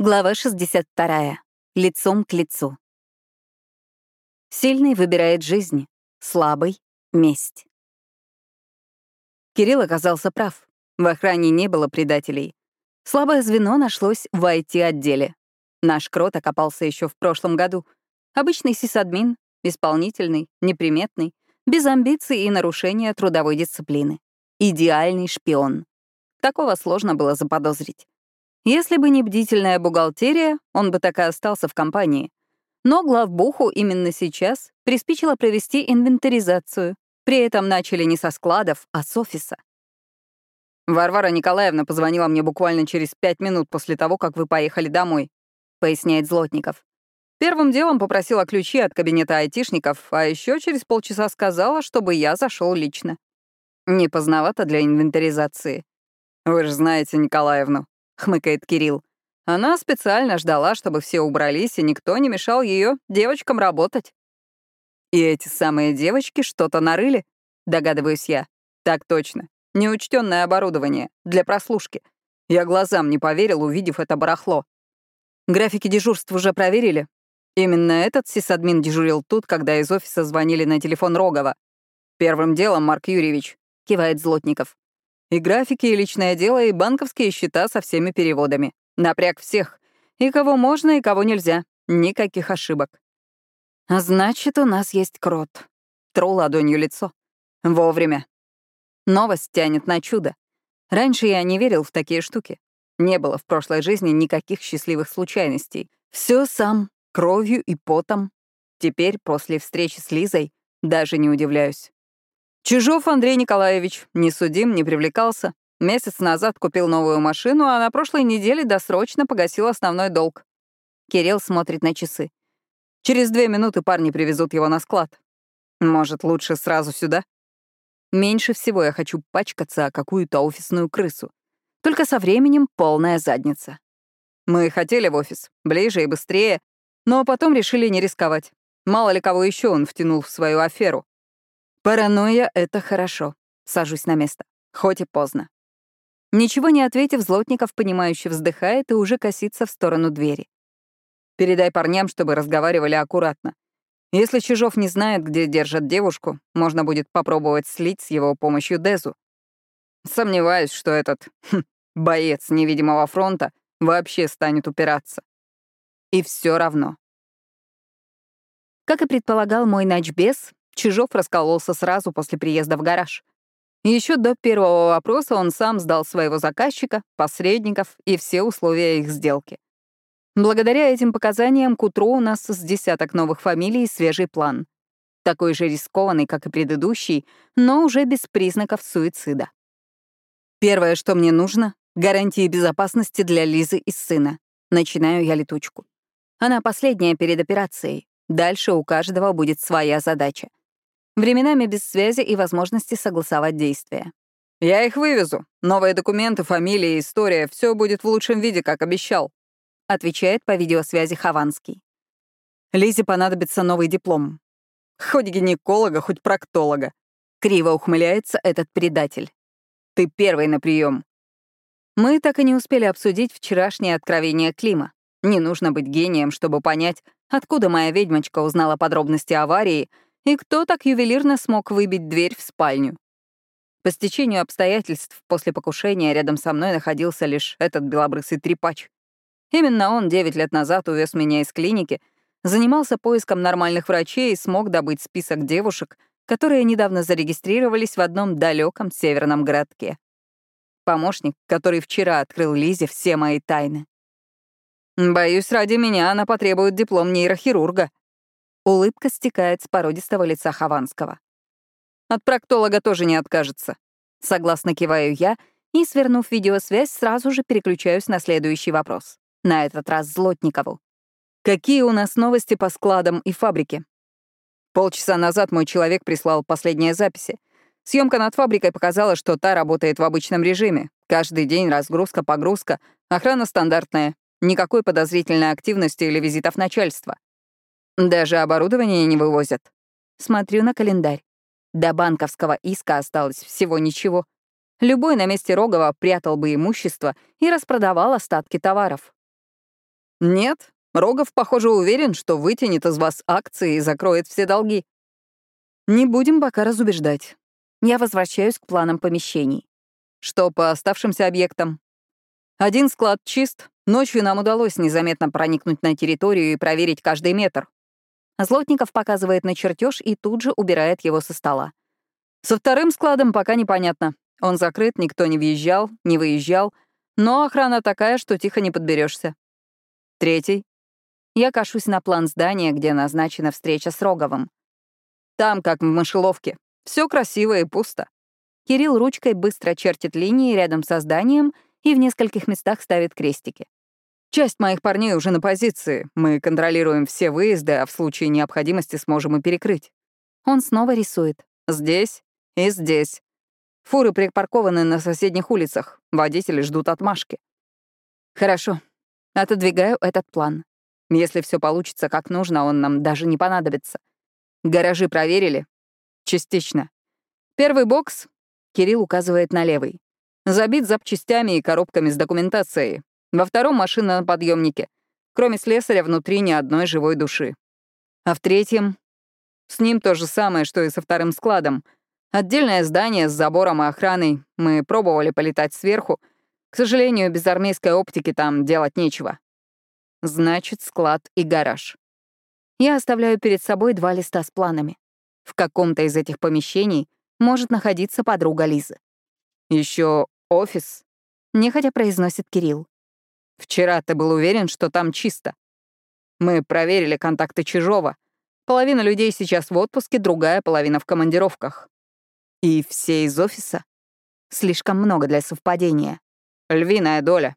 Глава 62. Лицом к лицу. Сильный выбирает жизнь, слабый — месть. Кирилл оказался прав. В охране не было предателей. Слабое звено нашлось в IT-отделе. Наш крот окопался еще в прошлом году. Обычный сисадмин, исполнительный, неприметный, без амбиций и нарушения трудовой дисциплины. Идеальный шпион. Такого сложно было заподозрить. Если бы не бдительная бухгалтерия, он бы так и остался в компании. Но главбуху именно сейчас приспичило провести инвентаризацию. При этом начали не со складов, а с офиса. «Варвара Николаевна позвонила мне буквально через пять минут после того, как вы поехали домой», — поясняет Злотников. Первым делом попросила ключи от кабинета айтишников, а еще через полчаса сказала, чтобы я зашел лично. Не поздновато для инвентаризации. Вы же знаете Николаевну. — хмыкает Кирилл. Она специально ждала, чтобы все убрались, и никто не мешал ее девочкам работать. И эти самые девочки что-то нарыли, догадываюсь я. Так точно. Неучтенное оборудование для прослушки. Я глазам не поверил, увидев это барахло. Графики дежурств уже проверили. Именно этот сисадмин дежурил тут, когда из офиса звонили на телефон Рогова. Первым делом, Марк Юрьевич, кивает Злотников. И графики, и личное дело, и банковские счета со всеми переводами. Напряг всех. И кого можно, и кого нельзя. Никаких ошибок. Значит, у нас есть крот. Тру ладонью лицо. Вовремя. Новость тянет на чудо. Раньше я не верил в такие штуки. Не было в прошлой жизни никаких счастливых случайностей. Все сам, кровью и потом. Теперь, после встречи с Лизой, даже не удивляюсь. Чижов Андрей Николаевич не судим, не привлекался. Месяц назад купил новую машину, а на прошлой неделе досрочно погасил основной долг. Кирилл смотрит на часы. Через две минуты парни привезут его на склад. Может, лучше сразу сюда? Меньше всего я хочу пачкаться о какую-то офисную крысу. Только со временем полная задница. Мы хотели в офис, ближе и быстрее, но потом решили не рисковать. Мало ли кого еще он втянул в свою аферу. Паранойя — это хорошо. Сажусь на место. Хоть и поздно. Ничего не ответив, Злотников, понимающе вздыхает и уже косится в сторону двери. Передай парням, чтобы разговаривали аккуратно. Если Чижов не знает, где держат девушку, можно будет попробовать слить с его помощью Дезу. Сомневаюсь, что этот хм, боец невидимого фронта вообще станет упираться. И все равно. Как и предполагал мой ночбес, Чижов раскололся сразу после приезда в гараж. Еще до первого вопроса он сам сдал своего заказчика, посредников и все условия их сделки. Благодаря этим показаниям к утру у нас с десяток новых фамилий свежий план. Такой же рискованный, как и предыдущий, но уже без признаков суицида. Первое, что мне нужно — гарантии безопасности для Лизы и сына. Начинаю я летучку. Она последняя перед операцией. Дальше у каждого будет своя задача. Временами без связи и возможности согласовать действия. «Я их вывезу. Новые документы, фамилия, история — все будет в лучшем виде, как обещал», — отвечает по видеосвязи Хованский. Лизе понадобится новый диплом. Хоть гинеколога, хоть проктолога. Криво ухмыляется этот предатель. Ты первый на прием. Мы так и не успели обсудить вчерашнее откровение Клима. Не нужно быть гением, чтобы понять, откуда моя ведьмочка узнала подробности аварии — и кто так ювелирно смог выбить дверь в спальню? По стечению обстоятельств после покушения рядом со мной находился лишь этот белобрысый трепач. Именно он девять лет назад увез меня из клиники, занимался поиском нормальных врачей и смог добыть список девушек, которые недавно зарегистрировались в одном далеком северном городке. Помощник, который вчера открыл Лизе все мои тайны. Боюсь, ради меня она потребует диплом нейрохирурга, Улыбка стекает с породистого лица Хованского. От проктолога тоже не откажется. Согласно киваю я и, свернув видеосвязь, сразу же переключаюсь на следующий вопрос. На этот раз Злотникову. Какие у нас новости по складам и фабрике? Полчаса назад мой человек прислал последние записи. Съемка над фабрикой показала, что та работает в обычном режиме. Каждый день разгрузка-погрузка, охрана стандартная, никакой подозрительной активности или визитов начальства. Даже оборудование не вывозят. Смотрю на календарь. До банковского иска осталось всего ничего. Любой на месте Рогова прятал бы имущество и распродавал остатки товаров. Нет, Рогов, похоже, уверен, что вытянет из вас акции и закроет все долги. Не будем пока разубеждать. Я возвращаюсь к планам помещений. Что по оставшимся объектам? Один склад чист. Ночью нам удалось незаметно проникнуть на территорию и проверить каждый метр. Злотников показывает на чертеж и тут же убирает его со стола. Со вторым складом пока непонятно. Он закрыт, никто не въезжал, не выезжал, но охрана такая, что тихо не подберешься. Третий. Я кашусь на план здания, где назначена встреча с Роговым. Там, как в мышеловке. Все красиво и пусто. Кирилл ручкой быстро чертит линии рядом со зданием и в нескольких местах ставит крестики. Часть моих парней уже на позиции. Мы контролируем все выезды, а в случае необходимости сможем и перекрыть. Он снова рисует. Здесь и здесь. Фуры припаркованы на соседних улицах. Водители ждут отмашки. Хорошо. Отодвигаю этот план. Если все получится как нужно, он нам даже не понадобится. Гаражи проверили? Частично. Первый бокс, Кирилл указывает на левый, забит запчастями и коробками с документацией. Во втором — машина на подъемнике. Кроме слесаря, внутри ни одной живой души. А в третьем — с ним то же самое, что и со вторым складом. Отдельное здание с забором и охраной. Мы пробовали полетать сверху. К сожалению, без армейской оптики там делать нечего. Значит, склад и гараж. Я оставляю перед собой два листа с планами. В каком-то из этих помещений может находиться подруга Лизы. Еще офис, нехотя произносит Кирилл. Вчера ты был уверен, что там чисто. Мы проверили контакты Чижова. Половина людей сейчас в отпуске, другая половина в командировках. И все из офиса? Слишком много для совпадения. Львиная доля.